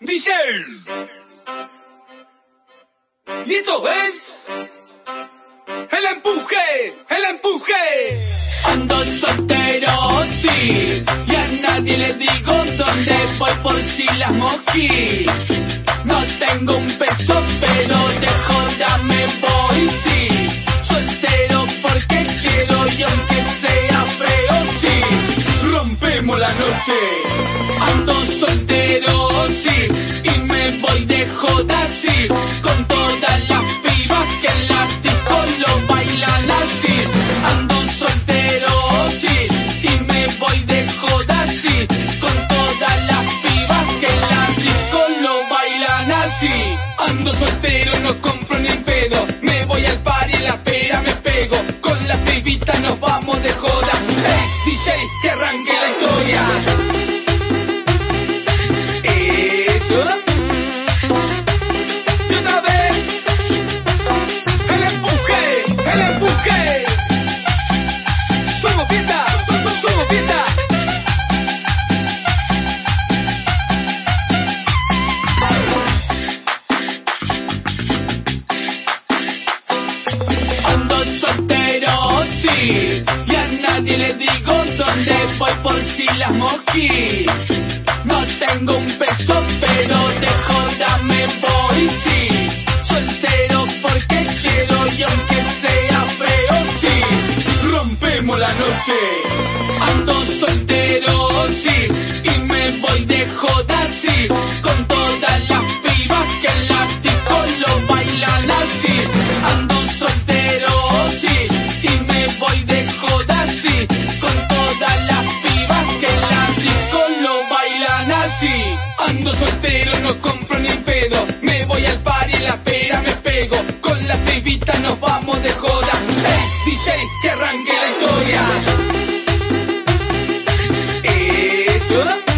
DJ. Y esto es el empuje, el empuje. Ando soltero, sí, y a nadie le digo dónde voy por si las mosquí. No tengo un peso, pero de joda me voy, sí. Soltero porque quiero y aunque sea feo, sí. Rompemos la noche. Ando soltero, de joda, sí. Con todas las pibas que en la disco lo bailan así. Ando soltero, sí, y me voy de joda, sí. Con todas las pibas que en la disco lo bailan así. Ando soltero, no compro ni en pedo. Me voy al par y en la pera me pego. Con las pibitas nos vamos de joda. Hey, DJ, que arranque la historia. Eso. Soltero, sí, y a nadie le digo dónde voy por si las mosquí. No tengo un peso, pero de joda me voy, sí. Soltero porque quiero y aunque sea feo, sí. Rompemos la noche. Ando soltero, sí, y me voy de joda, sí. Ando soltero, no compro ni pedo. Me voy al par y la pera me pego. Con las pibitas nos vamos de joda. Hey, DJ, que arranque la historia. Eso.